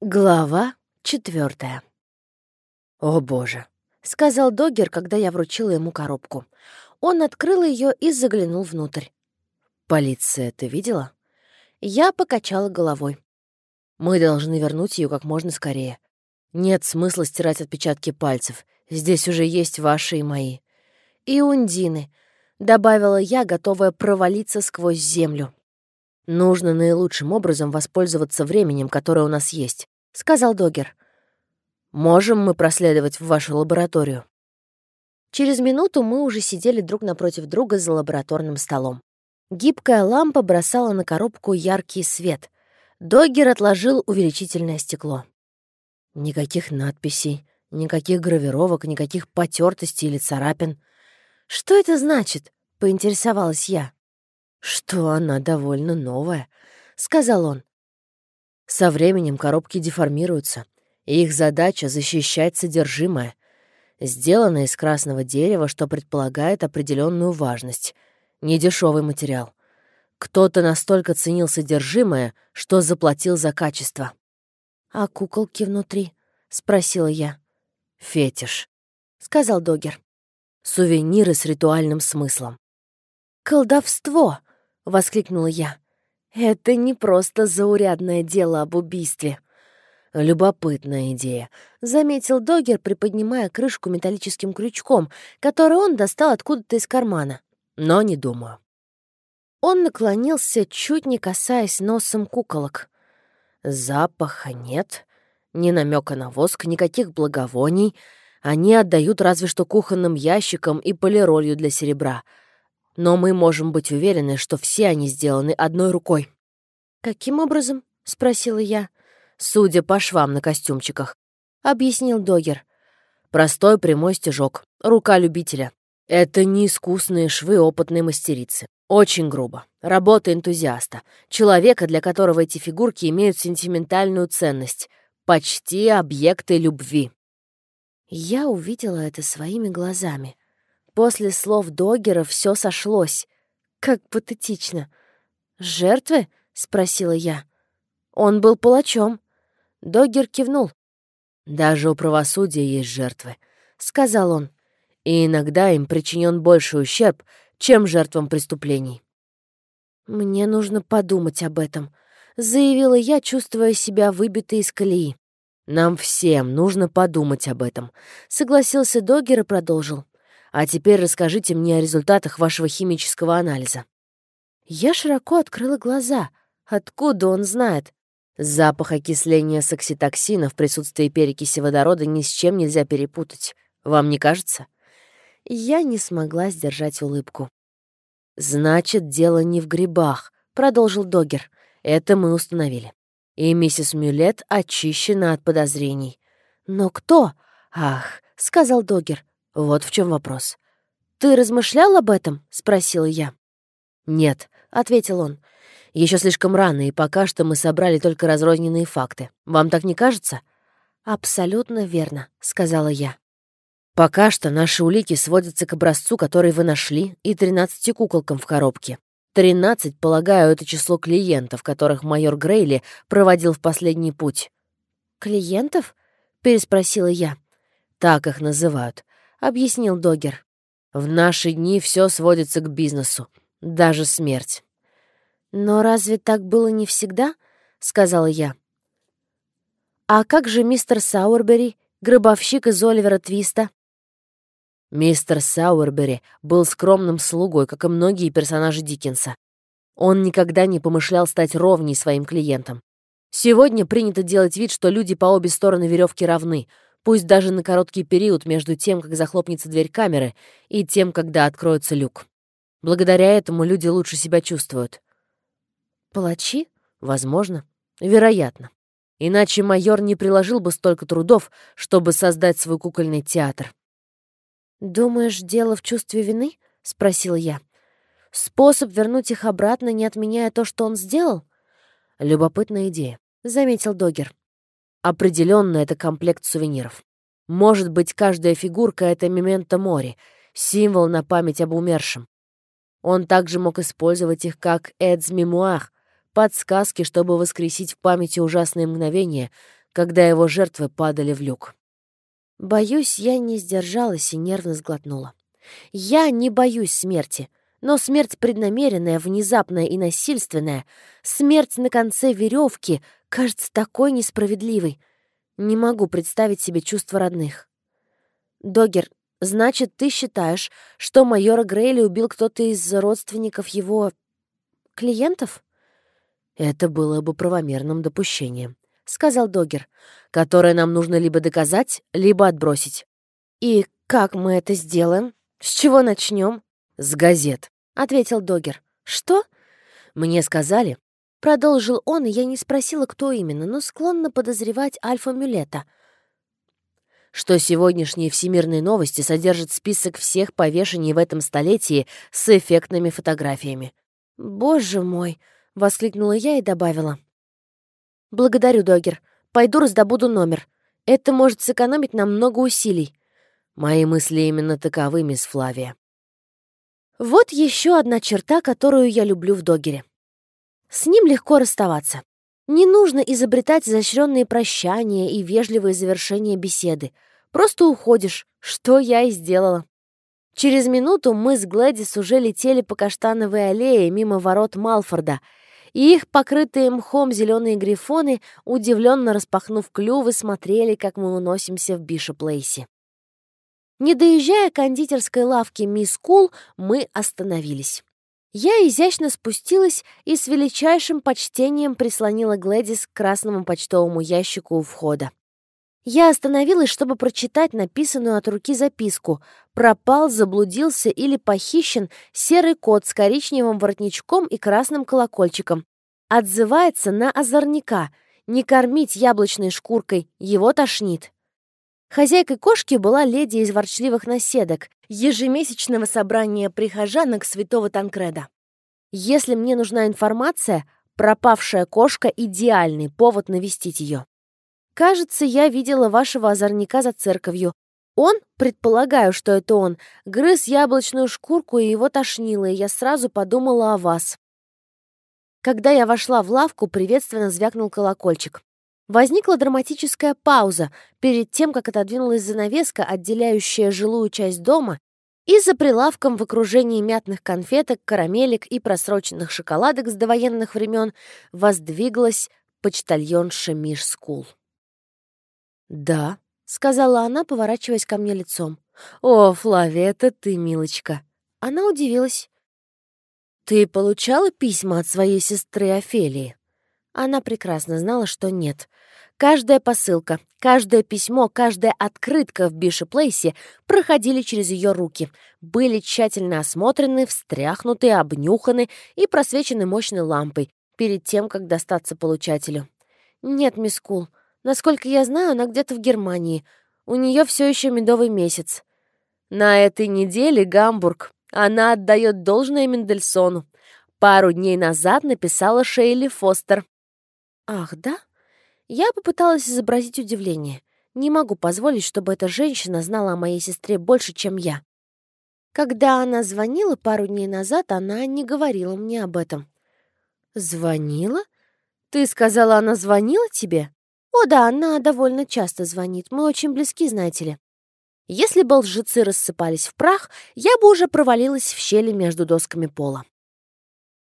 Глава четвертая. «О боже!» — сказал Догер, когда я вручила ему коробку. Он открыл ее и заглянул внутрь. «Полиция, ты видела?» Я покачала головой. «Мы должны вернуть ее как можно скорее. Нет смысла стирать отпечатки пальцев. Здесь уже есть ваши и мои». «И Ундины», — добавила я, готовая провалиться сквозь землю. «Нужно наилучшим образом воспользоваться временем, которое у нас есть», — сказал Догер. «Можем мы проследовать в вашу лабораторию?» Через минуту мы уже сидели друг напротив друга за лабораторным столом. Гибкая лампа бросала на коробку яркий свет. Догер отложил увеличительное стекло. Никаких надписей, никаких гравировок, никаких потертостей или царапин. «Что это значит?» — поинтересовалась я что она довольно новая», — сказал он. «Со временем коробки деформируются, и их задача — защищать содержимое. Сделано из красного дерева, что предполагает определенную важность. Недешевый материал. Кто-то настолько ценил содержимое, что заплатил за качество». «А куколки внутри?» — спросила я. «Фетиш», — сказал Догер. «Сувениры с ритуальным смыслом». «Колдовство!» — воскликнула я. «Это не просто заурядное дело об убийстве». «Любопытная идея», — заметил Догер, приподнимая крышку металлическим крючком, который он достал откуда-то из кармана. «Но не думаю». Он наклонился, чуть не касаясь носом куколок. Запаха нет, ни намека на воск, никаких благовоний. Они отдают разве что кухонным ящикам и полиролью для серебра — но мы можем быть уверены, что все они сделаны одной рукой». «Каким образом?» — спросила я. «Судя по швам на костюмчиках», — объяснил Догер. «Простой прямой стежок, рука любителя. Это не искусные швы опытной мастерицы. Очень грубо. Работа энтузиаста. Человека, для которого эти фигурки имеют сентиментальную ценность. Почти объекты любви». Я увидела это своими глазами. После слов Догера все сошлось. Как патетично. «Жертвы?» — спросила я. «Он был палачом». Догер кивнул. «Даже у правосудия есть жертвы», — сказал он. «И иногда им причинен больший ущерб, чем жертвам преступлений». «Мне нужно подумать об этом», — заявила я, чувствуя себя выбитой из колеи. «Нам всем нужно подумать об этом», — согласился Догер и продолжил. А теперь расскажите мне о результатах вашего химического анализа». Я широко открыла глаза. Откуда он знает? Запах окисления с окситоксина в присутствии перекиси водорода ни с чем нельзя перепутать. Вам не кажется? Я не смогла сдержать улыбку. «Значит, дело не в грибах», — продолжил Догер. «Это мы установили. И миссис Мюлет очищена от подозрений». «Но кто?» «Ах», — сказал Догер, вот в чем вопрос. «Ты размышлял об этом?» — спросила я. «Нет», — ответил он. Еще слишком рано, и пока что мы собрали только разрозненные факты. Вам так не кажется?» «Абсолютно верно», — сказала я. «Пока что наши улики сводятся к образцу, который вы нашли, и 13 куколкам в коробке. 13, полагаю, это число клиентов, которых майор Грейли проводил в последний путь». «Клиентов?» — переспросила я. «Так их называют. — объяснил Догер. «В наши дни все сводится к бизнесу, даже смерть». «Но разве так было не всегда?» — сказала я. «А как же мистер Сауэрбери, гробовщик из Оливера Твиста?» Мистер Сауэрбери был скромным слугой, как и многие персонажи Диккенса. Он никогда не помышлял стать ровней своим клиентам. Сегодня принято делать вид, что люди по обе стороны веревки равны — пусть даже на короткий период между тем, как захлопнется дверь камеры, и тем, когда откроется люк. Благодаря этому люди лучше себя чувствуют. Палачи? Возможно. Вероятно. Иначе майор не приложил бы столько трудов, чтобы создать свой кукольный театр. «Думаешь, дело в чувстве вины?» — спросила я. «Способ вернуть их обратно, не отменяя то, что он сделал?» «Любопытная идея», — заметил Догер. Определенно это комплект сувениров. Может быть, каждая фигурка — это мементо мори, символ на память об умершем. Он также мог использовать их как эдс-мемуар, подсказки, чтобы воскресить в памяти ужасные мгновения, когда его жертвы падали в люк. Боюсь, я не сдержалась и нервно сглотнула. Я не боюсь смерти, но смерть преднамеренная, внезапная и насильственная, смерть на конце веревки кажется такой несправедливой. Не могу представить себе чувства родных. Догер, значит, ты считаешь, что майора Грейли убил кто-то из родственников его... клиентов? Это было бы правомерным допущением, сказал Догер, которое нам нужно либо доказать, либо отбросить. И как мы это сделаем? С чего начнем? С газет, ответил Догер. Что? Мне сказали, продолжил он, и я не спросила, кто именно, но склонна подозревать Альфа-Мюлета — что сегодняшние всемирные новости содержат список всех повешений в этом столетии с эффектными фотографиями. «Боже мой!» — воскликнула я и добавила. «Благодарю, Догер. Пойду раздобуду номер. Это может сэкономить нам много усилий». Мои мысли именно таковы, мисс Флавия. Вот еще одна черта, которую я люблю в Догере. С ним легко расставаться. Не нужно изобретать изощренные прощания и вежливые завершения беседы. Просто уходишь, что я и сделала. Через минуту мы с Глэдис уже летели по каштановой аллее мимо ворот Малфорда, и их покрытые мхом зеленые грифоны, удивленно распахнув клювы, смотрели, как мы уносимся в Бишоплейсе. Не доезжая кондитерской лавки Мисс Кул, мы остановились. Я изящно спустилась и с величайшим почтением прислонила Глэдис к красному почтовому ящику у входа. Я остановилась, чтобы прочитать написанную от руки записку. Пропал, заблудился или похищен серый кот с коричневым воротничком и красным колокольчиком. Отзывается на озорника. Не кормить яблочной шкуркой, его тошнит. Хозяйкой кошки была леди из ворчливых наседок, ежемесячного собрания прихожанок святого Танкреда. Если мне нужна информация, пропавшая кошка — идеальный повод навестить ее. Кажется, я видела вашего озорника за церковью. Он, предполагаю, что это он, грыз яблочную шкурку, и его тошнило, и я сразу подумала о вас. Когда я вошла в лавку, приветственно звякнул колокольчик. Возникла драматическая пауза перед тем, как отодвинулась занавеска, отделяющая жилую часть дома, и за прилавком в окружении мятных конфеток, карамелек и просроченных шоколадок с довоенных времен воздвиглась почтальонша мисс Кул. «Да», — сказала она, поворачиваясь ко мне лицом. «О, Флавия, это ты, милочка». Она удивилась. «Ты получала письма от своей сестры Офелии?» Она прекрасно знала, что нет. Каждая посылка, каждое письмо, каждая открытка в Бишоп-Лейси проходили через ее руки, были тщательно осмотрены, встряхнуты, обнюханы и просвечены мощной лампой перед тем, как достаться получателю. «Нет, мисс Кул, насколько я знаю, она где-то в Германии. У нее все еще медовый месяц». «На этой неделе Гамбург. Она отдает должное Мендельсону. Пару дней назад написала Шейли Фостер. «Ах, да?» Я попыталась изобразить удивление. Не могу позволить, чтобы эта женщина знала о моей сестре больше, чем я. Когда она звонила пару дней назад, она не говорила мне об этом. «Звонила? Ты сказала, она звонила тебе?» «О да, она довольно часто звонит. Мы очень близки, знаете ли. Если бы лжецы рассыпались в прах, я бы уже провалилась в щели между досками пола».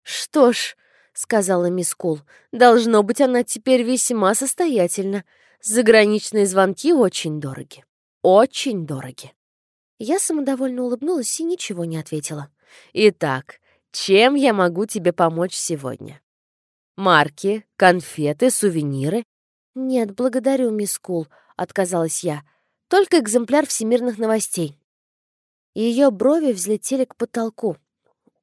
«Что ж, — сказала мисс Кул. «Должно быть, она теперь весьма состоятельна. Заграничные звонки очень дороги. Очень дороги». Я самодовольно улыбнулась и ничего не ответила. «Итак, чем я могу тебе помочь сегодня? Марки, конфеты, сувениры?» «Нет, благодарю, мисс Кул», — отказалась я. «Только экземпляр всемирных новостей». Ее брови взлетели к потолку.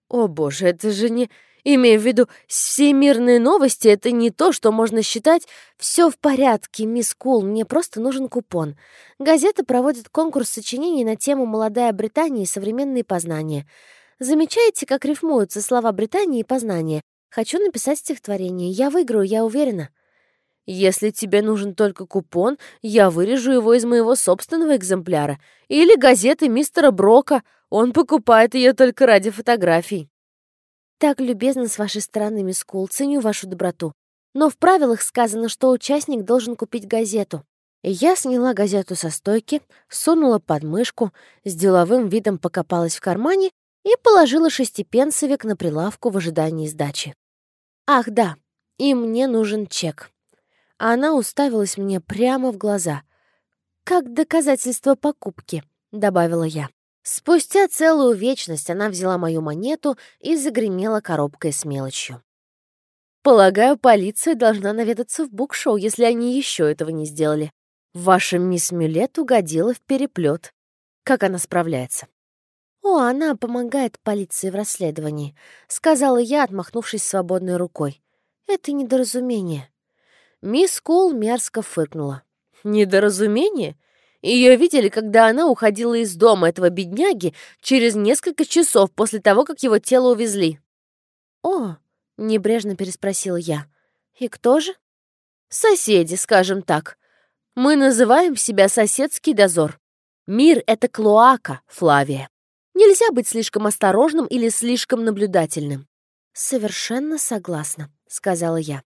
«О, боже, это же не...» Имея в виду, всемирные новости — это не то, что можно считать «все в порядке, мисс Кул, мне просто нужен купон». Газета проводит конкурс сочинений на тему «Молодая Британия и современные познания». Замечаете, как рифмуются слова «Британия» и «познание»? Хочу написать стихотворение. Я выиграю, я уверена. Если тебе нужен только купон, я вырежу его из моего собственного экземпляра. Или газеты мистера Брока. Он покупает ее только ради фотографий. «Так любезно с вашей стороны, мисс Кул, ценю вашу доброту. но в правилах сказано, что участник должен купить газету. Я сняла газету со стойки, сунула под мышку, с деловым видом покопалась в кармане и положила шестипенсовик на прилавку в ожидании сдачи. Ах, да, и мне нужен чек. Она уставилась мне прямо в глаза. «Как доказательство покупки», — добавила я. Спустя целую вечность она взяла мою монету и загремела коробкой с мелочью. Полагаю, полиция должна наведаться в букшоу, если они еще этого не сделали. Ваша мисс Мюлет угодила в переплет. Как она справляется? «О, она помогает полиции в расследовании», — сказала я, отмахнувшись свободной рукой. «Это недоразумение». Мисс Кул мерзко фыркнула. «Недоразумение? Ее видели, когда она уходила из дома этого бедняги через несколько часов после того, как его тело увезли». «О», — небрежно переспросила я. «И кто же?» «Соседи, скажем так. Мы называем себя соседский дозор. Мир — это клоака, Флавия. Нельзя быть слишком осторожным или слишком наблюдательным. «Совершенно согласна», — сказала я.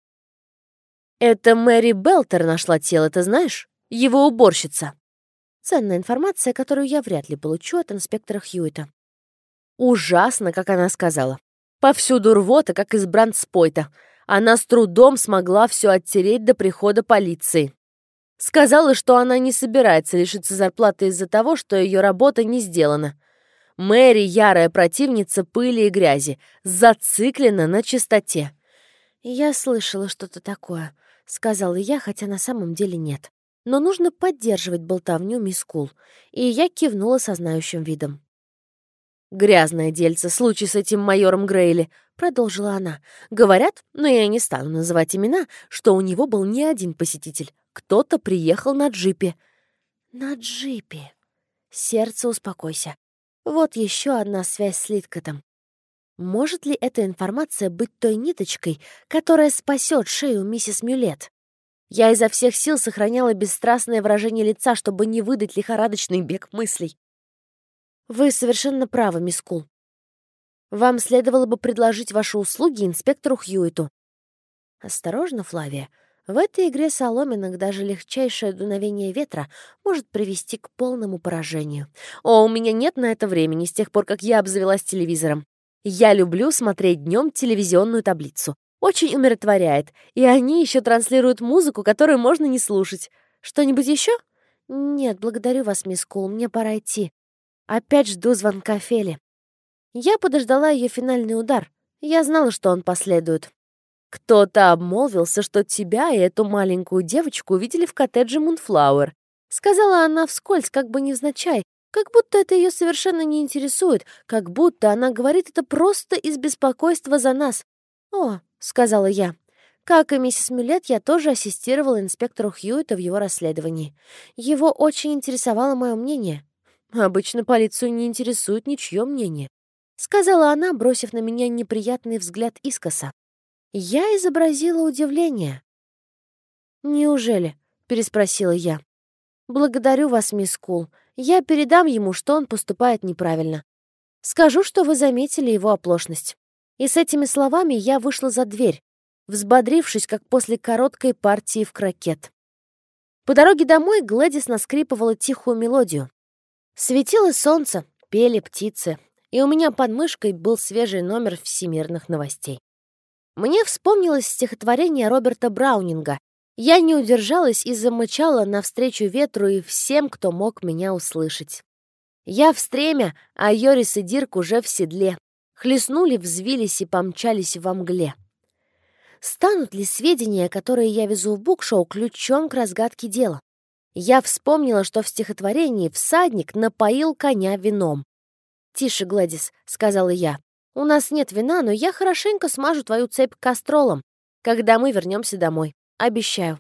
«Это Мэри Белтер нашла тело, ты знаешь? Его уборщица». Ценная информация, которую я вряд ли получу от инспектора Хьюита. Ужасно, как она сказала. Повсюду рвота, как из брандспойта. Она с трудом смогла все оттереть до прихода полиции. Сказала, что она не собирается лишиться зарплаты из-за того, что ее работа не сделана. Мэри — ярая противница пыли и грязи, зациклена на чистоте. «Я слышала что-то такое», — сказала я, хотя на самом деле нет. Но нужно поддерживать болтовню мисс Кул, и я кивнула со знающим видом. «Грязное дельце, случай с этим майором Грейли», — продолжила она. «Говорят, но я не стану называть имена, что у него был не один посетитель. Кто-то приехал на джипе». «На джипе. Сердце, успокойся. Вот еще одна связь с Литкотом. Может ли эта информация быть той ниточкой, которая спасет шею миссис Мюлет? Я изо всех сил сохраняла бесстрастное выражение лица, чтобы не выдать лихорадочный бег мыслей. Вы совершенно правы, мисс Кул. Вам следовало бы предложить ваши услуги инспектору Хьюиту. Осторожно, Флавия. В этой игре соломинок даже легчайшее дуновение ветра может привести к полному поражению. О, у меня нет на это времени с тех пор, как я обзавелась телевизором. Я люблю смотреть днем телевизионную таблицу. Очень умиротворяет. И они еще транслируют музыку, которую можно не слушать. Что-нибудь еще? Нет, благодарю вас, мисс Кул, мне пора идти. Опять жду звонка Фели. Я подождала ее финальный удар. Я знала, что он последует. Кто-то обмолвился, что тебя и эту маленькую девочку увидели в коттедже Мунфлауэр. Сказала она вскользь, как бы невзначай, как будто это ее совершенно не интересует, как будто она говорит это просто из беспокойства за нас. «О», — сказала я, — «как и миссис Мюлет, я тоже ассистировала инспектору Хьюита в его расследовании. Его очень интересовало мое мнение. Обычно полицию не интересует ничье мнение. Сказала она, бросив на меня неприятный взгляд искоса. Я изобразила удивление. «Неужели?» — переспросила я. «Благодарю вас, мисс Кул. Я передам ему, что он поступает неправильно. Скажу, что вы заметили его оплошность». И с этими словами я вышла за дверь, взбодрившись, как после короткой партии в крокет. По дороге домой Глэдис наскрипывала тихую мелодию. Светило солнце, пели птицы, и у меня под мышкой был свежий номер всемирных новостей. Мне вспомнилось стихотворение Роберта Браунинга. Я не удержалась и замычала навстречу ветру и всем, кто мог меня услышать. Я в стремя, а Йорис и Дирк уже в седле. Хлестнули, взвились и помчались во мгле. Станут ли сведения, которые я везу в букшоу, ключом к разгадке дела? Я вспомнила, что в стихотворении всадник напоил коня вином. «Тише, Гладис», — сказала я. «У нас нет вина, но я хорошенько смажу твою цепь кастролом, когда мы вернемся домой. Обещаю».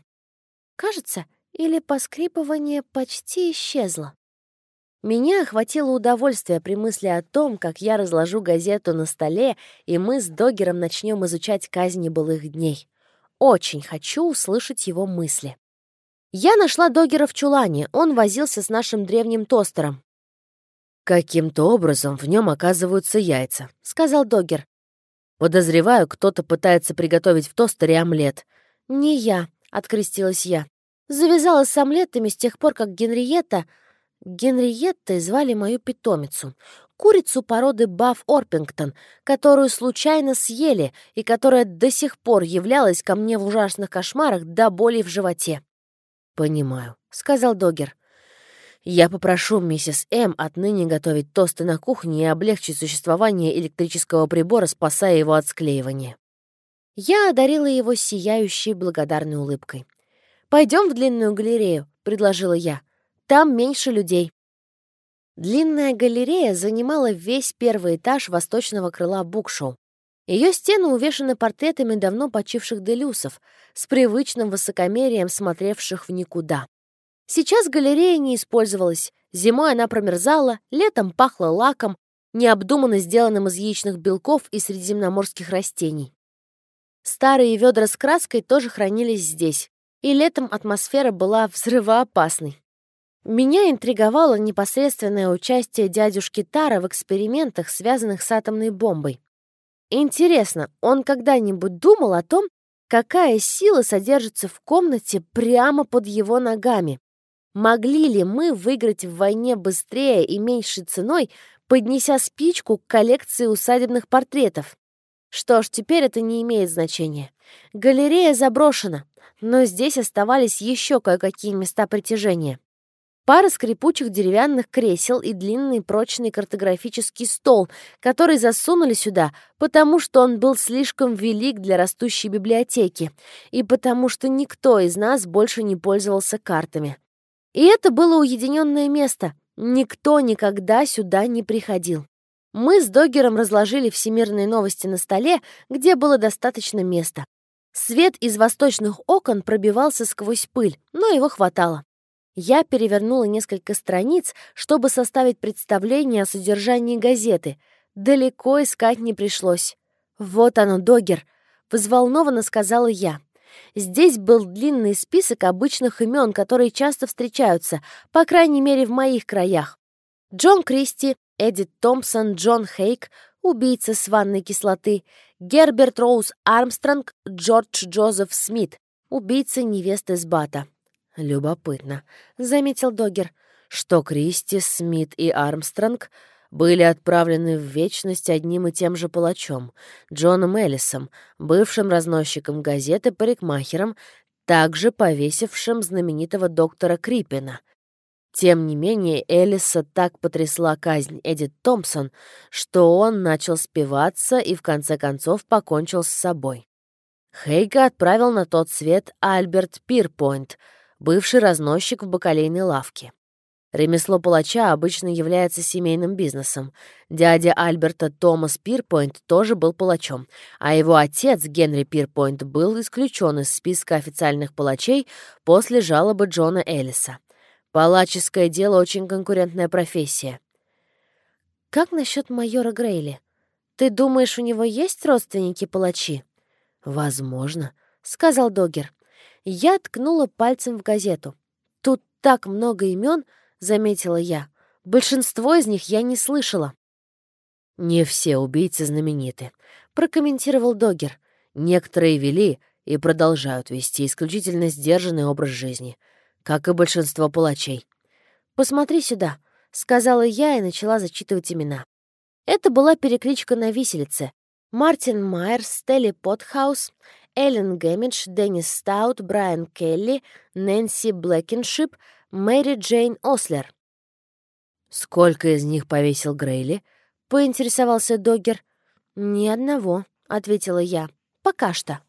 Кажется, или поскрипывание почти исчезло. Меня охватило удовольствие при мысли о том, как я разложу газету на столе, и мы с Догером начнем изучать казни былых дней. Очень хочу услышать его мысли. Я нашла Догера в чулане, он возился с нашим древним тостером. «Каким-то образом в нем оказываются яйца», — сказал Догер. «Подозреваю, кто-то пытается приготовить в тостере омлет. «Не я», — открестилась я. «Завязала с омлетами с тех пор, как Генриетта...» Генриеттой звали мою питомицу. Курицу породы Баф Орпингтон, которую случайно съели и которая до сих пор являлась ко мне в ужасных кошмарах до боли в животе. «Понимаю», — сказал Догер. «Я попрошу миссис М. отныне готовить тосты на кухне и облегчить существование электрического прибора, спасая его от склеивания». Я одарила его сияющей благодарной улыбкой. «Пойдем в длинную галерею», — предложила я. «Там меньше людей». Длинная галерея занимала весь первый этаж восточного крыла букшоу. Ее стены увешаны портретами давно почивших делюсов, с привычным высокомерием смотревших в никуда. Сейчас галерея не использовалась, зимой она промерзала, летом пахла лаком, необдуманно сделанным из яичных белков и средиземноморских растений. Старые ведра с краской тоже хранились здесь, и летом атмосфера была взрывоопасной. Меня интриговало непосредственное участие дядюшки Тара в экспериментах, связанных с атомной бомбой. Интересно, он когда-нибудь думал о том, какая сила содержится в комнате прямо под его ногами? Могли ли мы выиграть в войне быстрее и меньшей ценой, поднеся спичку к коллекции усадебных портретов? Что ж, теперь это не имеет значения. Галерея заброшена, но здесь оставались еще кое-какие места притяжения. Пара скрипучих деревянных кресел и длинный прочный картографический стол, который засунули сюда, потому что он был слишком велик для растущей библиотеки и потому что никто из нас больше не пользовался картами. И это было уединенное место. Никто никогда сюда не приходил. Мы с Доггером разложили всемирные новости на столе, где было достаточно места. Свет из восточных окон пробивался сквозь пыль, но его хватало. Я перевернула несколько страниц, чтобы составить представление о содержании газеты. Далеко искать не пришлось. «Вот оно, Догер!» — взволнованно сказала я. Здесь был длинный список обычных имен, которые часто встречаются, по крайней мере, в моих краях. Джон Кристи, Эдит Томпсон, Джон Хейк, убийца с ванной кислоты, Герберт Роуз Армстронг, Джордж Джозеф Смит, убийца невесты с Бата. «Любопытно», — заметил Догер, что Кристи, Смит и Армстронг были отправлены в вечность одним и тем же палачом, Джоном Эллисом, бывшим разносчиком газеты парикмахером, также повесившим знаменитого доктора Крипина. Тем не менее, Элиса так потрясла казнь Эдит Томпсон, что он начал спиваться и в конце концов покончил с собой. Хейга отправил на тот свет Альберт Пирпойнт — бывший разносчик в бакалейной лавке. Ремесло палача обычно является семейным бизнесом. Дядя Альберта Томас Пирпойнт тоже был палачом, а его отец Генри Пирпойнт был исключен из списка официальных палачей после жалобы Джона Эллиса. Палаческое дело очень конкурентная профессия. «Как насчет майора Грейли? Ты думаешь, у него есть родственники-палачи?» «Возможно», — сказал Догер. Я ткнула пальцем в газету. «Тут так много имен», — заметила я. «Большинство из них я не слышала». «Не все убийцы знамениты», — прокомментировал Догер. «Некоторые вели и продолжают вести исключительно сдержанный образ жизни, как и большинство палачей». «Посмотри сюда», — сказала я и начала зачитывать имена. Это была перекличка на виселице. Мартин Майерс, Стелли Потхаус, Эллен Гэмидж, Деннис Стаут, Брайан Келли, Нэнси Блэкиншип, Мэри Джейн Ослер. «Сколько из них повесил Грейли?» — поинтересовался Доггер. «Ни одного», — ответила я. «Пока что».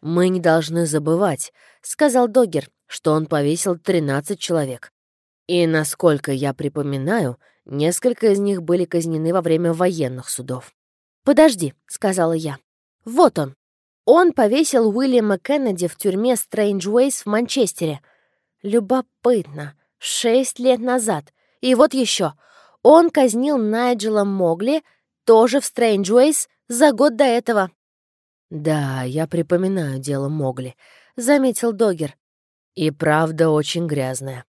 «Мы не должны забывать», — сказал Доггер, что он повесил 13 человек. И, насколько я припоминаю, несколько из них были казнены во время военных судов. «Подожди», — сказала я. «Вот он». Он повесил Уильяма Кеннеди в тюрьме Стрэнджуэйс в Манчестере. Любопытно. Шесть лет назад. И вот еще. Он казнил Найджела Могли, тоже в Стрэнджуэйс, за год до этого. «Да, я припоминаю дело Могли», — заметил Догер. «И правда очень грязная.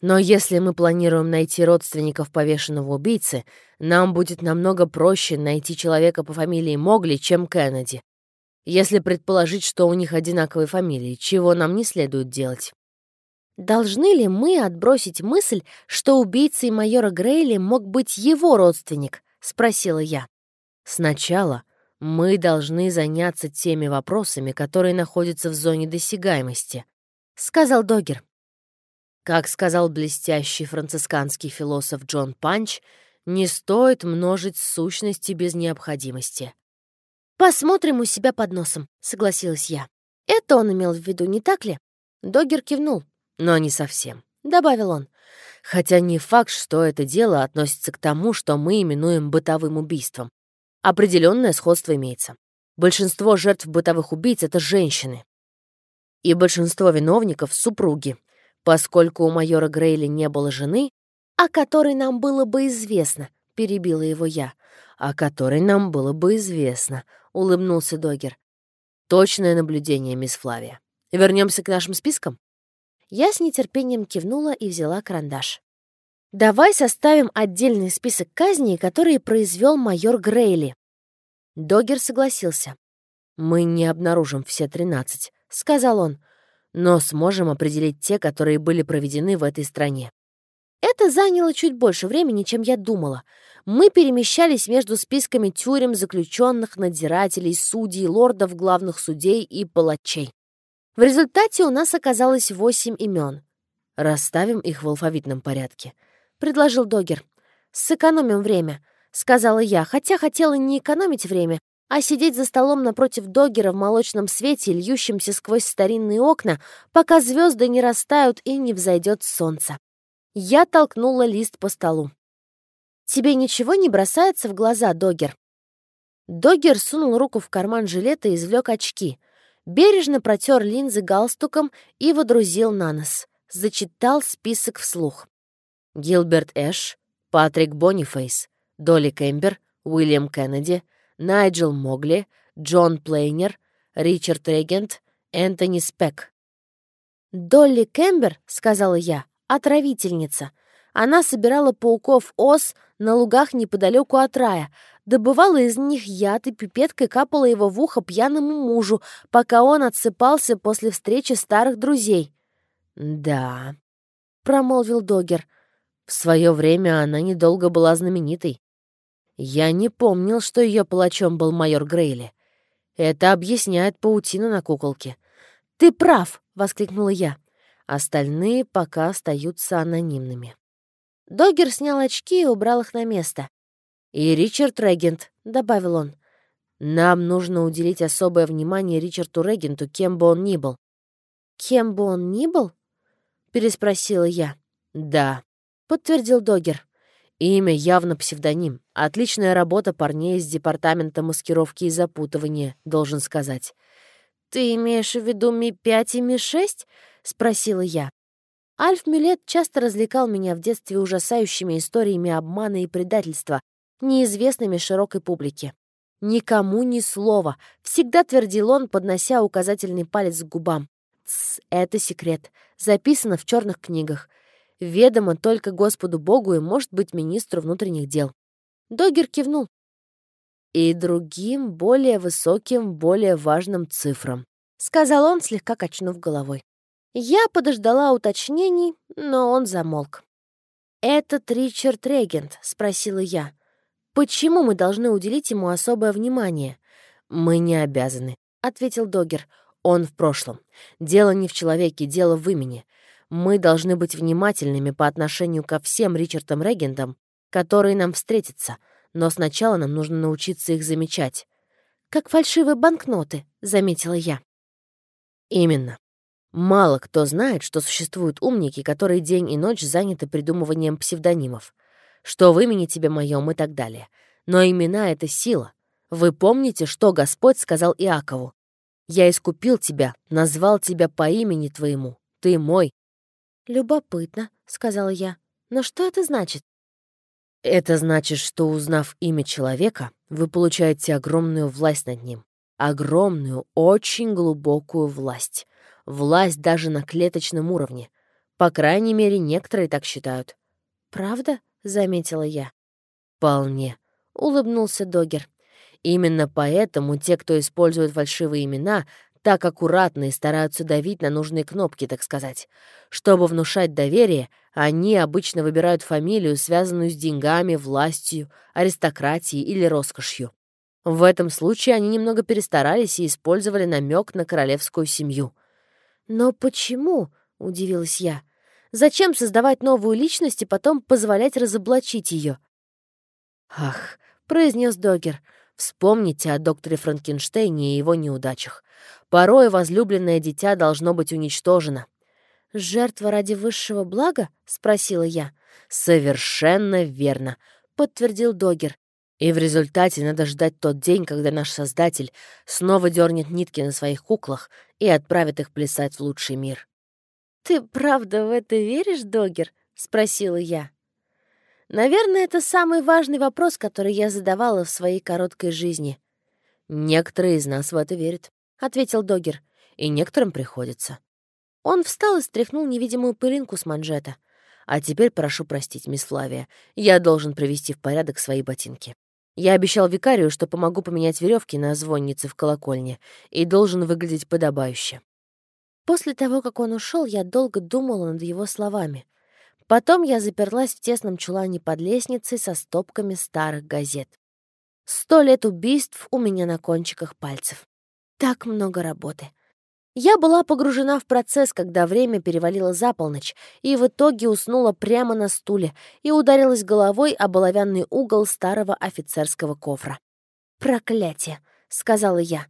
Но если мы планируем найти родственников повешенного убийцы, нам будет намного проще найти человека по фамилии Могли, чем Кеннеди. Если предположить, что у них одинаковые фамилии, чего нам не следует делать. Должны ли мы отбросить мысль, что убийцей майора Грейли мог быть его родственник? Спросила я. Сначала мы должны заняться теми вопросами, которые находятся в зоне досягаемости, сказал Догер. Как сказал блестящий францисканский философ Джон Панч, не стоит множить сущности без необходимости. «Посмотрим у себя под носом», — согласилась я. «Это он имел в виду, не так ли?» Догер кивнул. «Но не совсем», — добавил он. «Хотя не факт, что это дело относится к тому, что мы именуем бытовым убийством. Определенное сходство имеется. Большинство жертв бытовых убийц — это женщины. И большинство виновников — супруги. Поскольку у майора Грейли не было жены, о которой нам было бы известно, перебила его я, о которой нам было бы известно, улыбнулся Догер. Точное наблюдение, мисс Флавия. Вернемся к нашим спискам? Я с нетерпением кивнула и взяла карандаш. «Давай составим отдельный список казней, которые произвел майор Грейли». Догер согласился. «Мы не обнаружим все тринадцать», — сказал он, «но сможем определить те, которые были проведены в этой стране». Это заняло чуть больше времени, чем я думала. Мы перемещались между списками тюрем, заключенных, надзирателей, судей, лордов, главных судей и палачей. В результате у нас оказалось восемь имен. «Расставим их в алфавитном порядке», — предложил Догер. «Сэкономим время», — сказала я, хотя хотела не экономить время, а сидеть за столом напротив Догера в молочном свете, льющемся сквозь старинные окна, пока звезды не растают и не взойдет солнце. Я толкнула лист по столу. «Тебе ничего не бросается в глаза, Доггер?» Доггер сунул руку в карман жилета и извлек очки бережно протер линзы галстуком и водрузил на нос. Зачитал список вслух. Гилберт Эш, Патрик Бонифейс, Долли Кэмбер, Уильям Кеннеди, Найджел Могли, Джон Плейнер, Ричард Регент, Энтони Спек. «Долли Кэмбер», — сказала я, — «отравительница. Она собирала пауков ос на лугах неподалеку от рая, добывала из них яд и пипеткой капала его в ухо пьяному мужу, пока он отсыпался после встречи старых друзей. «Да», — промолвил Догер, — «в свое время она недолго была знаменитой. Я не помнил, что ее палачом был майор Грейли. Это объясняет паутину на куколке». «Ты прав!» — воскликнула я. Остальные пока остаются анонимными. Догер снял очки и убрал их на место. «И Ричард Регент», — добавил он. «Нам нужно уделить особое внимание Ричарду Регенту, кем бы он ни был». «Кем бы он ни был?» — переспросила я. «Да», — подтвердил Догер. «Имя явно псевдоним. Отличная работа парней из департамента маскировки и запутывания, должен сказать». «Ты имеешь в виду Ми-5 и Ми-6?» — спросила я. Альф Мюлет часто развлекал меня в детстве ужасающими историями обмана и предательства, неизвестными широкой публике. «Никому ни слова», — всегда твердил он, поднося указательный палец к губам. «Тсс, это секрет. Записано в черных книгах. Ведомо только Господу Богу и, может быть, министру внутренних дел». Догер кивнул. «И другим, более высоким, более важным цифрам», — сказал он, слегка качнув головой. Я подождала уточнений, но он замолк. «Этот Ричард Регент?» — спросила я. Почему мы должны уделить ему особое внимание? Мы не обязаны, ответил Догер. Он в прошлом. Дело не в человеке, дело в имени. Мы должны быть внимательными по отношению ко всем Ричардам Регентам, которые нам встретятся, но сначала нам нужно научиться их замечать. «Как фальшивые банкноты», — заметила я. «Именно. Мало кто знает, что существуют умники, которые день и ночь заняты придумыванием псевдонимов что в имени тебе моем и так далее. Но имена — это сила. Вы помните, что Господь сказал Иакову? «Я искупил тебя, назвал тебя по имени твоему. Ты мой». «Любопытно», — сказала я. «Но что это значит?» «Это значит, что, узнав имя человека, вы получаете огромную власть над ним. Огромную, очень глубокую власть. Власть даже на клеточном уровне. По крайней мере, некоторые так считают. «Правда?» заметила я. «Вполне», — улыбнулся Догер. Именно поэтому те, кто использует фальшивые имена, так аккуратно и стараются давить на нужные кнопки, так сказать. Чтобы внушать доверие, они обычно выбирают фамилию, связанную с деньгами, властью, аристократией или роскошью. В этом случае они немного перестарались и использовали намек на королевскую семью. «Но почему?» — удивилась я. «Зачем создавать новую личность и потом позволять разоблачить ее?» «Ах», — произнес Догер, — «вспомните о докторе Франкенштейне и его неудачах. Порой возлюбленное дитя должно быть уничтожено». «Жертва ради высшего блага?» — спросила я. «Совершенно верно», — подтвердил Догер. И в результате надо ждать тот день, когда наш Создатель снова дернет нитки на своих куклах и отправит их плясать в лучший мир. «Ты правда в это веришь, Догер?» — спросила я. Наверное, это самый важный вопрос, который я задавала в своей короткой жизни. «Некоторые из нас в это верят», — ответил Догер, — «и некоторым приходится». Он встал и стряхнул невидимую пылинку с манжета. «А теперь прошу простить, мисс Флавия, я должен привести в порядок свои ботинки». Я обещал викарию, что помогу поменять веревки на звоннице в колокольне и должен выглядеть подобающе. После того, как он ушел, я долго думала над его словами. Потом я заперлась в тесном чулане под лестницей со стопками старых газет. Сто лет убийств у меня на кончиках пальцев. Так много работы. Я была погружена в процесс, когда время перевалило за полночь, и в итоге уснула прямо на стуле и ударилась головой об оловянный угол старого офицерского кофра. «Проклятие!» — сказала я.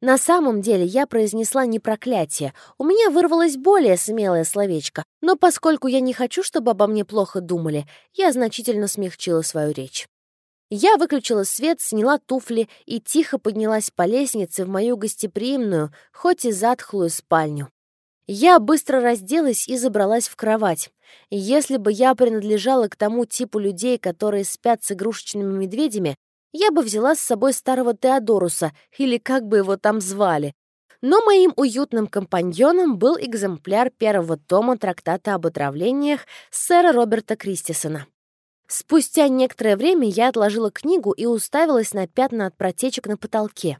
На самом деле я произнесла не проклятие, у меня вырвалось более смелое словечко, но поскольку я не хочу, чтобы обо мне плохо думали, я значительно смягчила свою речь. Я выключила свет, сняла туфли и тихо поднялась по лестнице в мою гостеприимную, хоть и затхлую спальню. Я быстро разделась и забралась в кровать. Если бы я принадлежала к тому типу людей, которые спят с игрушечными медведями, я бы взяла с собой старого Теодоруса, или как бы его там звали. Но моим уютным компаньоном был экземпляр первого тома трактата об отравлениях сэра Роберта Кристисона. Спустя некоторое время я отложила книгу и уставилась на пятна от протечек на потолке.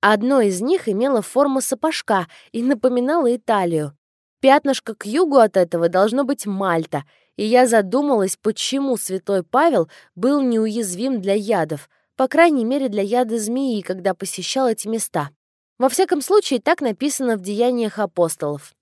Одно из них имело форму сапожка и напоминало Италию. Пятнышко к югу от этого должно быть Мальта, и я задумалась, почему святой Павел был неуязвим для ядов, по крайней мере для яда змеи, когда посещал эти места. Во всяком случае, так написано в Деяниях апостолов.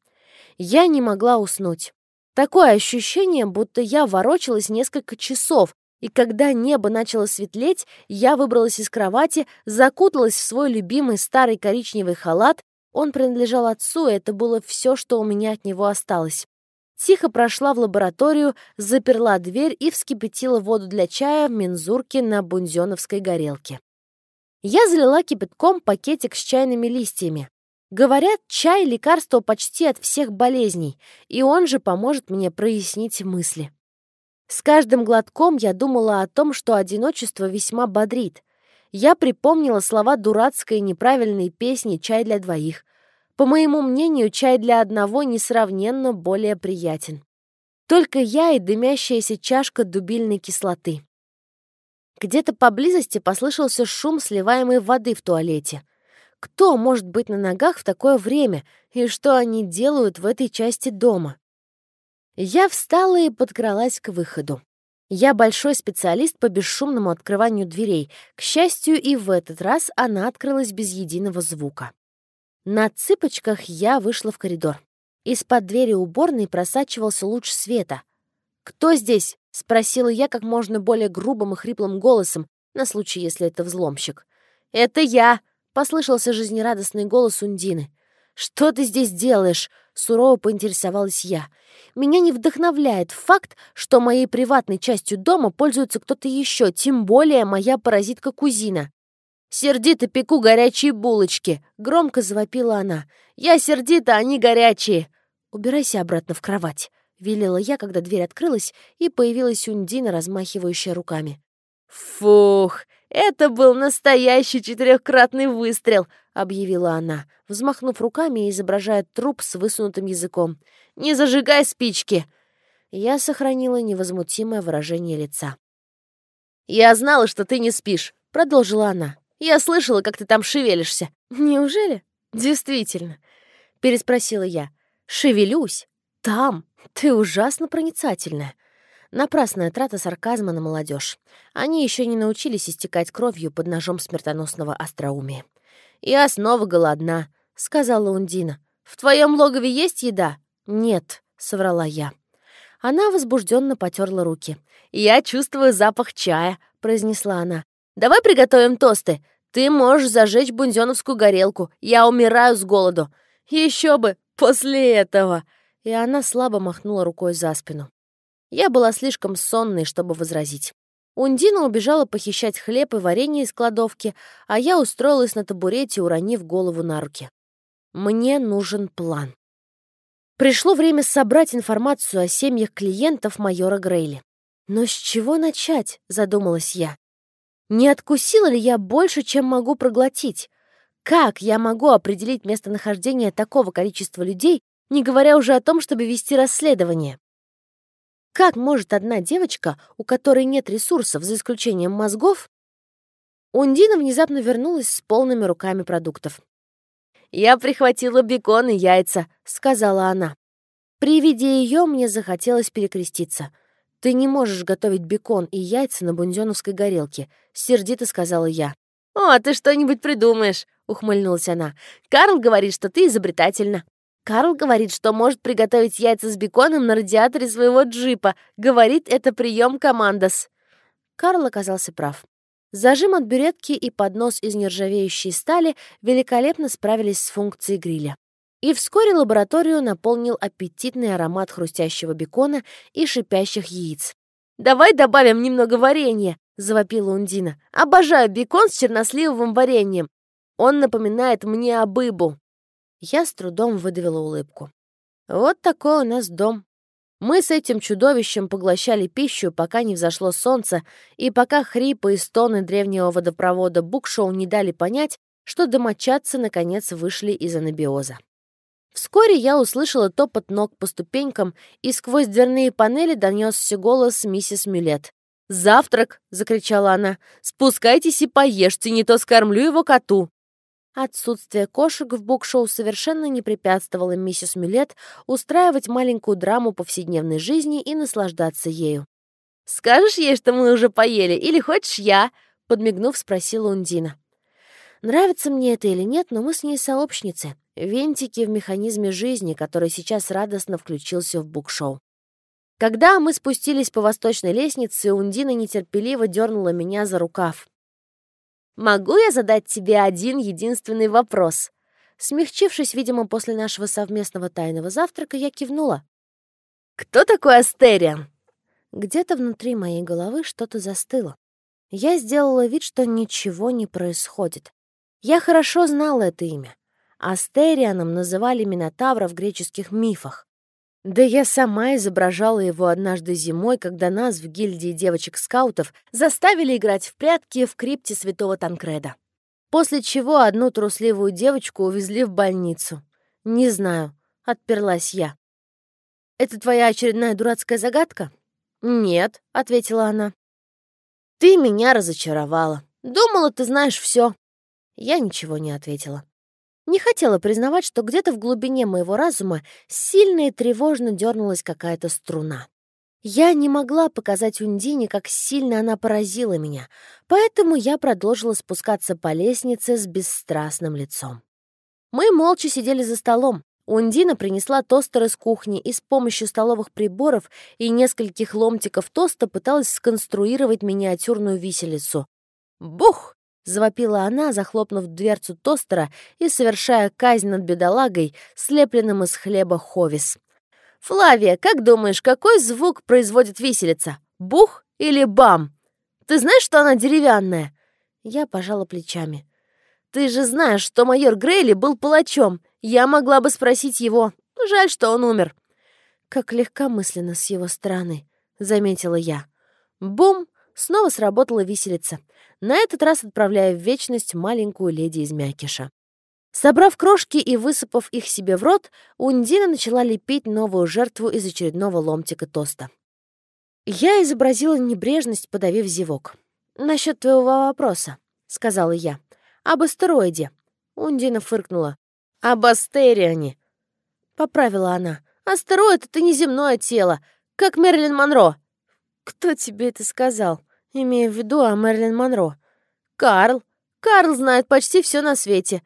Я не могла уснуть. Такое ощущение, будто я ворочалась несколько часов, и когда небо начало светлеть, я выбралась из кровати, закуталась в свой любимый старый коричневый халат. Он принадлежал отцу, и это было все, что у меня от него осталось. Тихо прошла в лабораторию, заперла дверь и вскипятила воду для чая в мензурке на бунзеновской горелке. Я залила кипятком пакетик с чайными листьями. Говорят, чай — лекарство почти от всех болезней, и он же поможет мне прояснить мысли. С каждым глотком я думала о том, что одиночество весьма бодрит. Я припомнила слова дурацкой неправильной песни «Чай для двоих». По моему мнению, чай для одного несравненно более приятен. Только я и дымящаяся чашка дубильной кислоты. Где-то поблизости послышался шум сливаемой воды в туалете. Кто может быть на ногах в такое время, и что они делают в этой части дома? Я встала и подкралась к выходу. Я большой специалист по бесшумному открыванию дверей. К счастью, и в этот раз она открылась без единого звука. На цыпочках я вышла в коридор. Из-под двери уборной просачивался луч света. «Кто здесь?» — спросила я как можно более грубым и хриплым голосом, на случай, если это взломщик. «Это я!» — послышался жизнерадостный голос Ундины. «Что ты здесь делаешь?» — сурово поинтересовалась я. «Меня не вдохновляет факт, что моей приватной частью дома пользуется кто-то еще, тем более моя паразитка-кузина». «Сердито пеку горячие булочки!» — громко завопила она. «Я сердита, они горячие!» «Убирайся обратно в кровать», — велела я, когда дверь открылась, и появилась Ундина, размахивающая руками. «Фух, это был настоящий четырехкратный выстрел!» — объявила она, взмахнув руками и изображая труп с высунутым языком. «Не зажигай спички!» Я сохранила невозмутимое выражение лица. «Я знала, что ты не спишь», — продолжила она. Я слышала, как ты там шевелишься». «Неужели?» «Действительно», — переспросила я. «Шевелюсь. Там. Ты ужасно проницательная». Напрасная трата сарказма на молодежь. Они еще не научились истекать кровью под ножом смертоносного остроумия. «Я снова голодна», — сказала Ундина. «В твоем логове есть еда?» «Нет», — соврала я. Она возбужденно потерла руки. «Я чувствую запах чая», — произнесла она. «Давай приготовим тосты. Ты можешь зажечь бунзеновскую горелку. Я умираю с голоду. Еще бы, после этого!» И она слабо махнула рукой за спину. Я была слишком сонной, чтобы возразить. Ундина убежала похищать хлеб и варенье из кладовки, а я устроилась на табурете, уронив голову на руки. Мне нужен план. Пришло время собрать информацию о семьях клиентов майора Грейли. Но с чего начать, задумалась я. Не откусила ли я больше, чем могу проглотить? Как я могу определить местонахождение такого количества людей, не говоря уже о том, чтобы вести расследование? Как может одна девочка, у которой нет ресурсов, за исключением мозгов... Ундина внезапно вернулась с полными руками продуктов. «Я прихватила бекон и яйца», — сказала она. При виде ее мне захотелось перекреститься. «Ты не можешь готовить бекон и яйца на бунзеновской горелке», — сердито сказала я. «О, ты что-нибудь придумаешь», — ухмыльнулась она. «Карл говорит, что ты изобретательна». Карл говорит, что может приготовить яйца с беконом на радиаторе своего джипа. Говорит, это прием командос. Карл оказался прав. Зажим от бюретки и поднос из нержавеющей стали великолепно справились с функцией гриля. И вскоре лабораторию наполнил аппетитный аромат хрустящего бекона и шипящих яиц. «Давай добавим немного варенья!» — завопила Ундина. «Обожаю бекон с черносливовым вареньем. Он напоминает мне об ибу». Я с трудом выдавила улыбку. Вот такой у нас дом. Мы с этим чудовищем поглощали пищу, пока не взошло солнце, и пока хрипы и стоны древнего водопровода Букшоу не дали понять, что домочадцы наконец вышли из анабиоза. Вскоре я услышала топот ног по ступенькам, и сквозь дверные панели донесся голос миссис Мюлет. «Завтрак!» — закричала она. «Спускайтесь и поешьте, не то скормлю его коту!» Отсутствие кошек в букшоу совершенно не препятствовало миссис Мюлет устраивать маленькую драму повседневной жизни и наслаждаться ею. «Скажешь ей, что мы уже поели, или хочешь я?» — подмигнув, спросила Ундина. Нравится мне это или нет, но мы с ней сообщницы, винтики в механизме жизни, который сейчас радостно включился в букшоу. Когда мы спустились по восточной лестнице, Ундина нетерпеливо дернула меня за рукав. «Могу я задать тебе один единственный вопрос?» Смягчившись, видимо, после нашего совместного тайного завтрака, я кивнула. «Кто такой Астериан?» Где-то внутри моей головы что-то застыло. Я сделала вид, что ничего не происходит. Я хорошо знала это имя. Астерианом называли Минотавра в греческих мифах. Да я сама изображала его однажды зимой, когда нас в гильдии девочек-скаутов заставили играть в прятки в крипте святого Танкреда. После чего одну трусливую девочку увезли в больницу. Не знаю, отперлась я. «Это твоя очередная дурацкая загадка?» «Нет», — ответила она. «Ты меня разочаровала. Думала, ты знаешь все. Я ничего не ответила. Не хотела признавать, что где-то в глубине моего разума сильно и тревожно дернулась какая-то струна. Я не могла показать Ундине, как сильно она поразила меня, поэтому я продолжила спускаться по лестнице с бесстрастным лицом. Мы молча сидели за столом. Ундина принесла тостер из кухни и с помощью столовых приборов и нескольких ломтиков тоста пыталась сконструировать миниатюрную виселицу. Бух! — завопила она, захлопнув дверцу тостера и совершая казнь над бедолагой, слепленным из хлеба ховис. «Флавия, как думаешь, какой звук производит виселица? Бух или бам? Ты знаешь, что она деревянная?» Я пожала плечами. «Ты же знаешь, что майор Грейли был палачом. Я могла бы спросить его. Жаль, что он умер». «Как легкомысленно с его стороны», — заметила я. Бум! Снова сработала виселица на этот раз отправляя в вечность маленькую леди из Мякиша. Собрав крошки и высыпав их себе в рот, Ундина начала лепить новую жертву из очередного ломтика тоста. Я изобразила небрежность, подавив зевок. «Насчет твоего вопроса», — сказала я. об астероиде». Ундина фыркнула. «Об астериане», — поправила она. «Астероид — это неземное тело, как Мерлин Монро». «Кто тебе это сказал?» Имея в виду о Мерлин Монро. «Карл. Карл знает почти все на свете.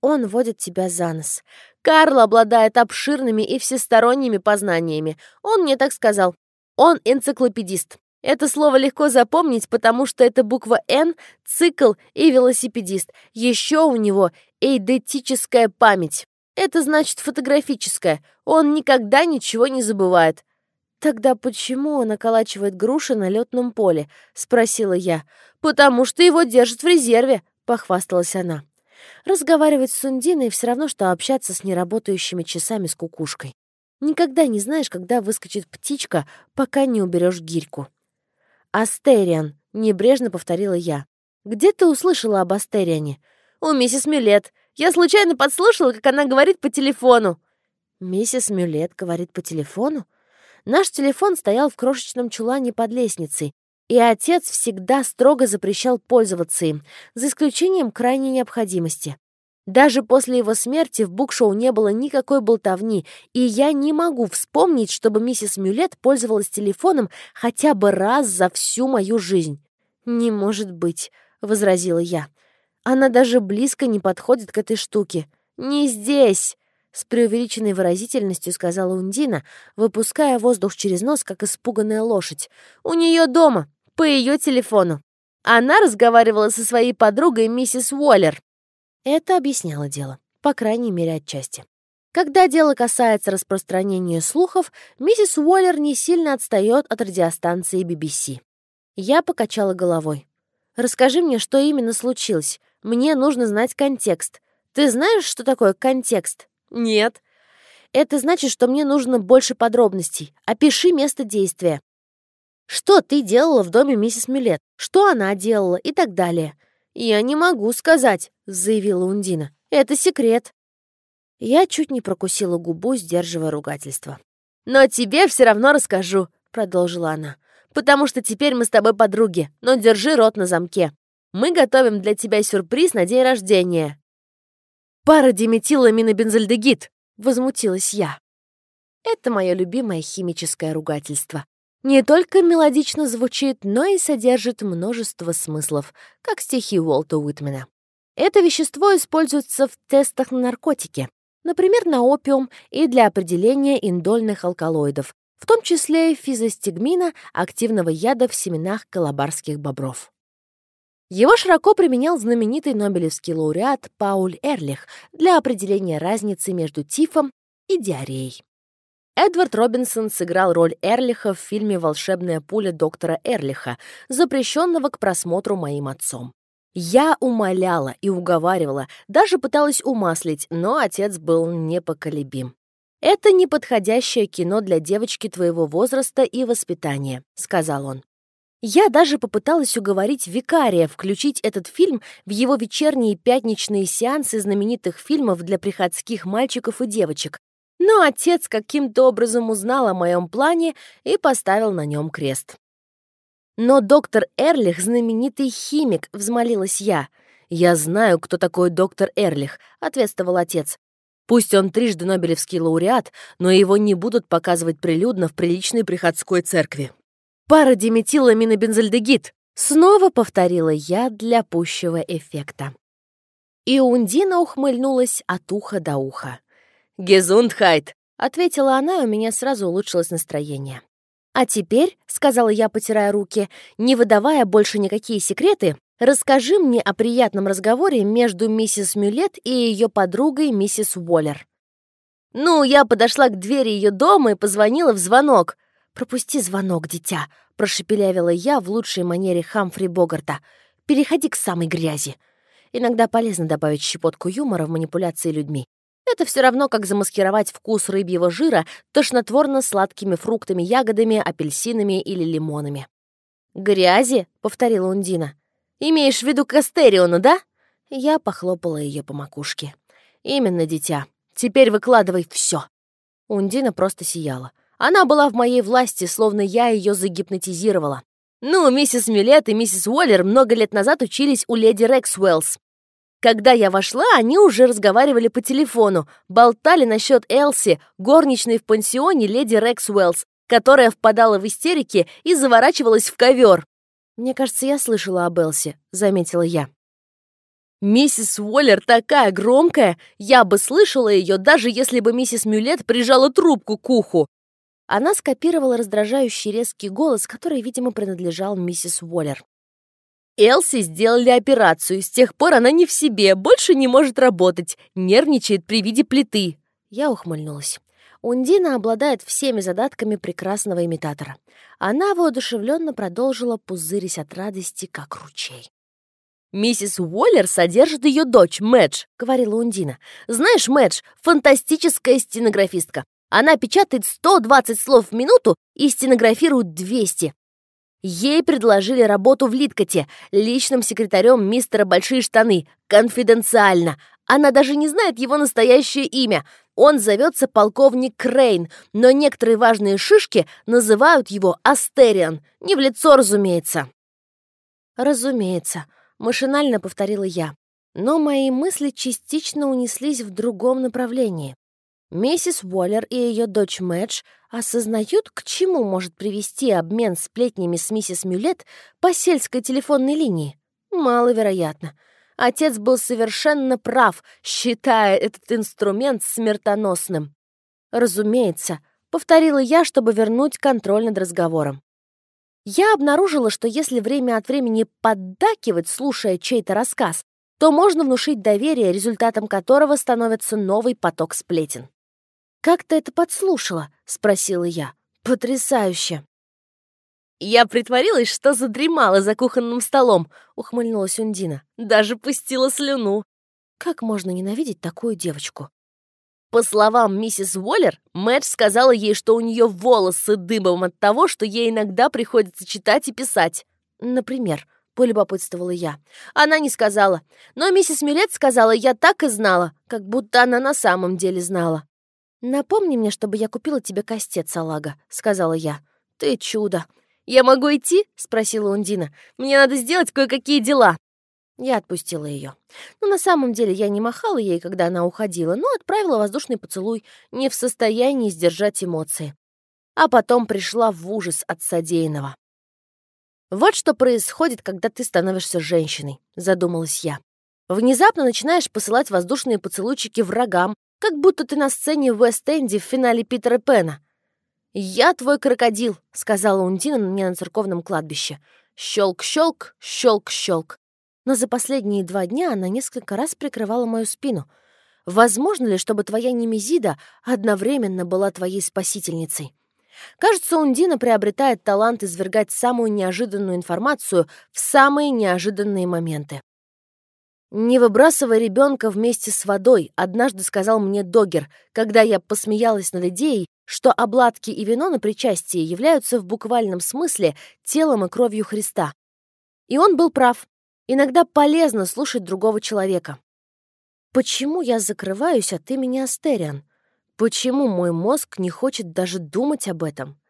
Он водит тебя за нос. Карл обладает обширными и всесторонними познаниями. Он мне так сказал. Он энциклопедист. Это слово легко запомнить, потому что это буква «Н», цикл и велосипедист. Еще у него эйдетическая память. Это значит фотографическая. Он никогда ничего не забывает. «Тогда почему он околачивает груши на летном поле?» — спросила я. «Потому что его держат в резерве», — похвасталась она. Разговаривать с Сундиной все равно, что общаться с неработающими часами с кукушкой. Никогда не знаешь, когда выскочит птичка, пока не уберешь гирьку. «Астериан», — небрежно повторила я. «Где ты услышала об Астериане?» «У миссис Мюлет. Я случайно подслушала, как она говорит по телефону». «Миссис Мюлет говорит по телефону?» Наш телефон стоял в крошечном чулане под лестницей, и отец всегда строго запрещал пользоваться им, за исключением крайней необходимости. Даже после его смерти в букшоу не было никакой болтовни, и я не могу вспомнить, чтобы миссис Мюлет пользовалась телефоном хотя бы раз за всю мою жизнь. «Не может быть», — возразила я. «Она даже близко не подходит к этой штуке. Не здесь!» С преувеличенной выразительностью сказала Ундина, выпуская воздух через нос, как испуганная лошадь. «У нее дома, по ее телефону. Она разговаривала со своей подругой миссис Уоллер. Это объясняло дело, по крайней мере, отчасти. Когда дело касается распространения слухов, миссис Уоллер не сильно отстает от радиостанции BBC. Я покачала головой. «Расскажи мне, что именно случилось. Мне нужно знать контекст. Ты знаешь, что такое контекст?» «Нет». «Это значит, что мне нужно больше подробностей. Опиши место действия. Что ты делала в доме миссис Милет? Что она делала? И так далее. «Я не могу сказать», — заявила Ундина. «Это секрет». Я чуть не прокусила губу, сдерживая ругательство. «Но тебе все равно расскажу», — продолжила она. «Потому что теперь мы с тобой подруги, но держи рот на замке. Мы готовим для тебя сюрприз на день рождения». «Пара диметиламинобензальдегид», — возмутилась я. Это мое любимое химическое ругательство не только мелодично звучит, но и содержит множество смыслов, как стихи Уолта Уитмена. Это вещество используется в тестах на наркотики, например, на опиум и для определения индольных алкалоидов, в том числе физостигмина, активного яда в семенах колобарских бобров. Его широко применял знаменитый нобелевский лауреат Пауль Эрлих для определения разницы между тифом и диареей. Эдвард Робинсон сыграл роль Эрлиха в фильме «Волшебная пуля доктора Эрлиха», запрещенного к просмотру моим отцом. Я умоляла и уговаривала, даже пыталась умаслить, но отец был непоколебим. «Это неподходящее кино для девочки твоего возраста и воспитания», — сказал он. Я даже попыталась уговорить викария включить этот фильм в его вечерние пятничные сеансы знаменитых фильмов для приходских мальчиков и девочек, но отец каким-то образом узнал о моем плане и поставил на нем крест. «Но доктор Эрлих — знаменитый химик», — взмолилась я. «Я знаю, кто такой доктор Эрлих», — ответствовал отец. «Пусть он трижды Нобелевский лауреат, но его не будут показывать прилюдно в приличной приходской церкви». «Пара диметиламинобензальдегид», — снова повторила я для пущего эффекта. И Ундина ухмыльнулась от уха до уха. «Гезундхайт!» — ответила она, и у меня сразу улучшилось настроение. «А теперь», — сказала я, потирая руки, не выдавая больше никакие секреты, расскажи мне о приятном разговоре между миссис Мюлет и ее подругой миссис Уоллер». «Ну, я подошла к двери ее дома и позвонила в звонок». «Пропусти звонок, дитя», — прошепелявила я в лучшей манере Хамфри Богарта. «Переходи к самой грязи». Иногда полезно добавить щепотку юмора в манипуляции людьми. Это все равно, как замаскировать вкус рыбьего жира тошнотворно-сладкими фруктами, ягодами, апельсинами или лимонами. «Грязи?» — повторила Ундина. «Имеешь в виду Кастериона, да?» Я похлопала ее по макушке. «Именно, дитя. Теперь выкладывай все. Ундина просто сияла. Она была в моей власти, словно я ее загипнотизировала. «Ну, миссис Мюлет и миссис Уоллер много лет назад учились у леди Рексуэллс. Когда я вошла, они уже разговаривали по телефону, болтали насчет Элси, горничной в пансионе леди Рекс Уэллс, которая впадала в истерики и заворачивалась в ковер. «Мне кажется, я слышала об Элси», — заметила я. «Миссис Уоллер такая громкая, я бы слышала ее, даже если бы миссис Мюлет прижала трубку к уху». Она скопировала раздражающий резкий голос, который, видимо, принадлежал миссис Уоллер. Элси сделали операцию, с тех пор она не в себе, больше не может работать, нервничает при виде плиты. Я ухмыльнулась. Ундина обладает всеми задатками прекрасного имитатора. Она воодушевленно продолжила пузырить от радости, как ручей. «Миссис Уоллер содержит ее дочь, Мэдж», — говорила Ундина. «Знаешь, Мэдж — фантастическая стенографистка. Она печатает 120 слов в минуту и стенографирует 200. Ей предложили работу в Литкоте, личным секретарем мистера Большие Штаны, конфиденциально. Она даже не знает его настоящее имя. Он зовется полковник Крейн, но некоторые важные шишки называют его Астериан. Не в лицо, разумеется. Разумеется, машинально повторила я. Но мои мысли частично унеслись в другом направлении. Миссис Уоллер и ее дочь Мэдж осознают, к чему может привести обмен сплетнями с миссис Мюлет по сельской телефонной линии? Маловероятно. Отец был совершенно прав, считая этот инструмент смертоносным. Разумеется, повторила я, чтобы вернуть контроль над разговором. Я обнаружила, что если время от времени поддакивать, слушая чей-то рассказ, то можно внушить доверие, результатом которого становится новый поток сплетен. «Как ты это подслушала?» — спросила я. «Потрясающе!» «Я притворилась, что задремала за кухонным столом», — ухмыльнулась Ундина. «Даже пустила слюну». «Как можно ненавидеть такую девочку?» По словам миссис Уоллер, Мэтч сказала ей, что у нее волосы дыбом от того, что ей иногда приходится читать и писать. «Например», — полюбопытствовала я. Она не сказала. Но миссис Милет сказала, я так и знала, как будто она на самом деле знала. «Напомни мне, чтобы я купила тебе кастет, салага», — сказала я. «Ты чудо!» «Я могу идти?» — спросила Ундина. «Мне надо сделать кое-какие дела». Я отпустила ее. Но на самом деле я не махала ей, когда она уходила, но отправила воздушный поцелуй, не в состоянии сдержать эмоции. А потом пришла в ужас от содеянного. «Вот что происходит, когда ты становишься женщиной», — задумалась я. Внезапно начинаешь посылать воздушные поцелуйчики врагам, как будто ты на сцене в Вест-Энде в финале Питера Пэна. «Я твой крокодил», — сказала Ундина мне на церковном кладбище. Щелк-щелк, щелк-щелк. Но за последние два дня она несколько раз прикрывала мою спину. Возможно ли, чтобы твоя Немезида одновременно была твоей спасительницей? Кажется, Ундина приобретает талант извергать самую неожиданную информацию в самые неожиданные моменты. «Не выбрасывай ребенка вместе с водой», — однажды сказал мне Догер, когда я посмеялась над идеей, что обладки и вино на причастии являются в буквальном смысле телом и кровью Христа. И он был прав. Иногда полезно слушать другого человека. Почему я закрываюсь от имени Астериан? Почему мой мозг не хочет даже думать об этом?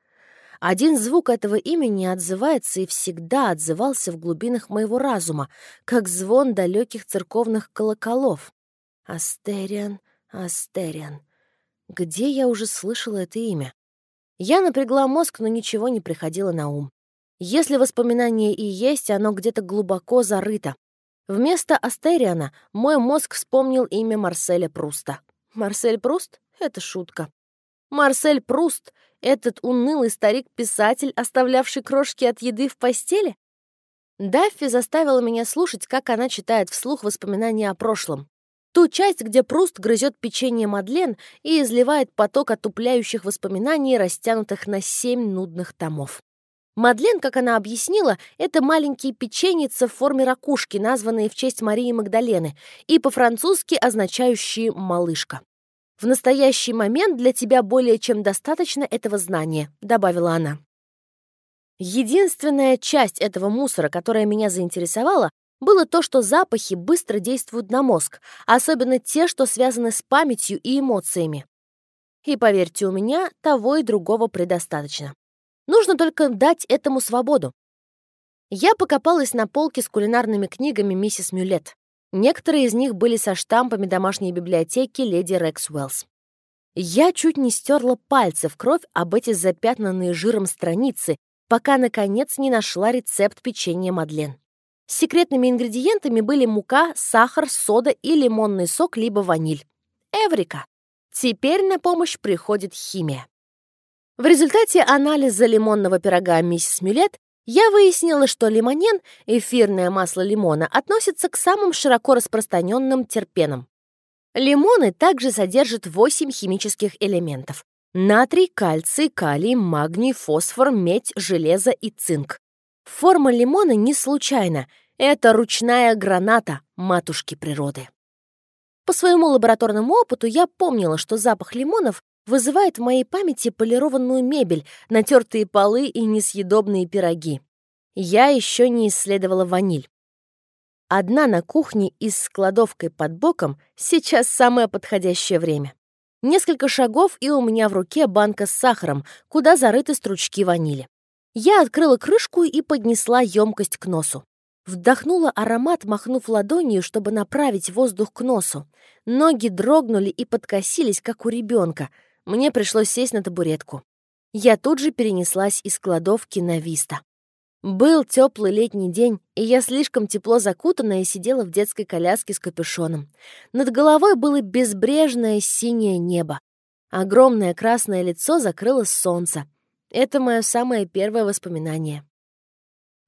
Один звук этого имени отзывается и всегда отзывался в глубинах моего разума, как звон далеких церковных колоколов. Астериан, Астериан. Где я уже слышала это имя? Я напрягла мозг, но ничего не приходило на ум. Если воспоминание и есть, оно где-то глубоко зарыто. Вместо Астериана мой мозг вспомнил имя Марселя Пруста. Марсель Пруст — это шутка. Марсель Пруст этот унылый старик-писатель, оставлявший крошки от еды в постели? Даффи заставила меня слушать, как она читает вслух воспоминания о прошлом. Ту часть, где Пруст грызет печенье Мадлен и изливает поток отупляющих воспоминаний, растянутых на семь нудных томов. Мадлен, как она объяснила, это маленькие печеницы в форме ракушки, названные в честь Марии Магдалены, и по-французски означающие «малышка». В настоящий момент для тебя более чем достаточно этого знания», — добавила она. Единственная часть этого мусора, которая меня заинтересовала, было то, что запахи быстро действуют на мозг, особенно те, что связаны с памятью и эмоциями. И поверьте, у меня того и другого предостаточно. Нужно только дать этому свободу. Я покопалась на полке с кулинарными книгами миссис Мюлет. Некоторые из них были со штампами домашней библиотеки леди Рекс Уэллс. Я чуть не стерла пальцы в кровь об эти запятнанные жиром страницы, пока, наконец, не нашла рецепт печенья Мадлен. Секретными ингредиентами были мука, сахар, сода и лимонный сок либо ваниль. Эврика! Теперь на помощь приходит химия. В результате анализа лимонного пирога миссис Мюлет я выяснила, что лимонен, эфирное масло лимона, относится к самым широко распространенным терпенам. Лимоны также содержат 8 химических элементов. Натрий, кальций, калий, магний, фосфор, медь, железо и цинк. Форма лимона не случайна. Это ручная граната матушки природы. По своему лабораторному опыту я помнила, что запах лимонов вызывает в моей памяти полированную мебель, натертые полы и несъедобные пироги. Я еще не исследовала ваниль. Одна на кухне и с кладовкой под боком сейчас самое подходящее время. Несколько шагов, и у меня в руке банка с сахаром, куда зарыты стручки ванили. Я открыла крышку и поднесла емкость к носу. Вдохнула аромат, махнув ладонью, чтобы направить воздух к носу. Ноги дрогнули и подкосились, как у ребенка. Мне пришлось сесть на табуретку. Я тут же перенеслась из кладовки на Виста. Был теплый летний день, и я слишком тепло закутанная сидела в детской коляске с капюшоном. Над головой было безбрежное синее небо. Огромное красное лицо закрыло солнце. Это мое самое первое воспоминание.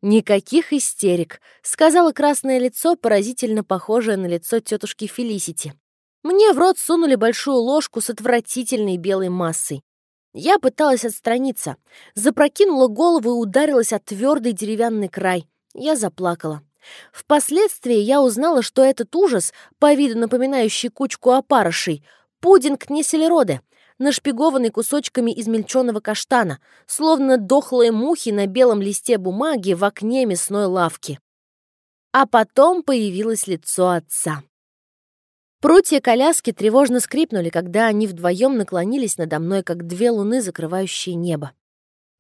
«Никаких истерик», — сказала красное лицо, поразительно похожее на лицо тетушки Фелисити. Мне в рот сунули большую ложку с отвратительной белой массой. Я пыталась отстраниться, запрокинула голову и ударилась о твердый деревянный край. Я заплакала. Впоследствии я узнала, что этот ужас, по виду напоминающий кучку опарышей, пудинг Неселероде, нашпигованный кусочками измельченного каштана, словно дохлые мухи на белом листе бумаги в окне мясной лавки. А потом появилось лицо отца. Прутья коляски тревожно скрипнули, когда они вдвоем наклонились надо мной, как две луны, закрывающие небо.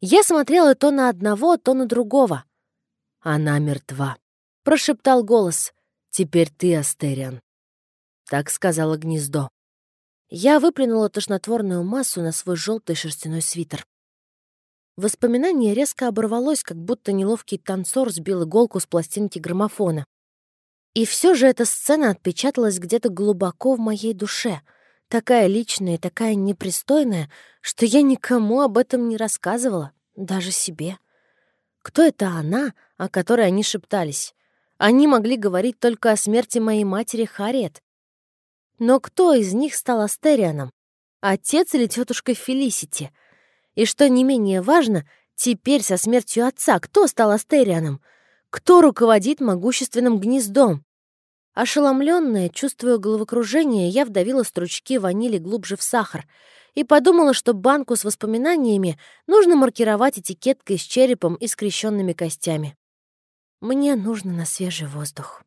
Я смотрела то на одного, то на другого. «Она мертва», — прошептал голос. «Теперь ты, Астериан». Так сказала гнездо. Я выплюнула тошнотворную массу на свой желтый шерстяной свитер. Воспоминание резко оборвалось, как будто неловкий танцор сбил иголку с пластинки граммофона. И все же эта сцена отпечаталась где-то глубоко в моей душе, такая личная и такая непристойная, что я никому об этом не рассказывала, даже себе. Кто это она, о которой они шептались? Они могли говорить только о смерти моей матери Харриет, но кто из них стал Астерианом? Отец или тетушка Фелисити? И что не менее важно, теперь со смертью отца кто стал Астерианом? Кто руководит могущественным гнездом? Ошеломленная, чувствуя головокружение, я вдавила стручки ванили глубже в сахар и подумала, что банку с воспоминаниями нужно маркировать этикеткой с черепом и скрещенными костями. Мне нужно на свежий воздух.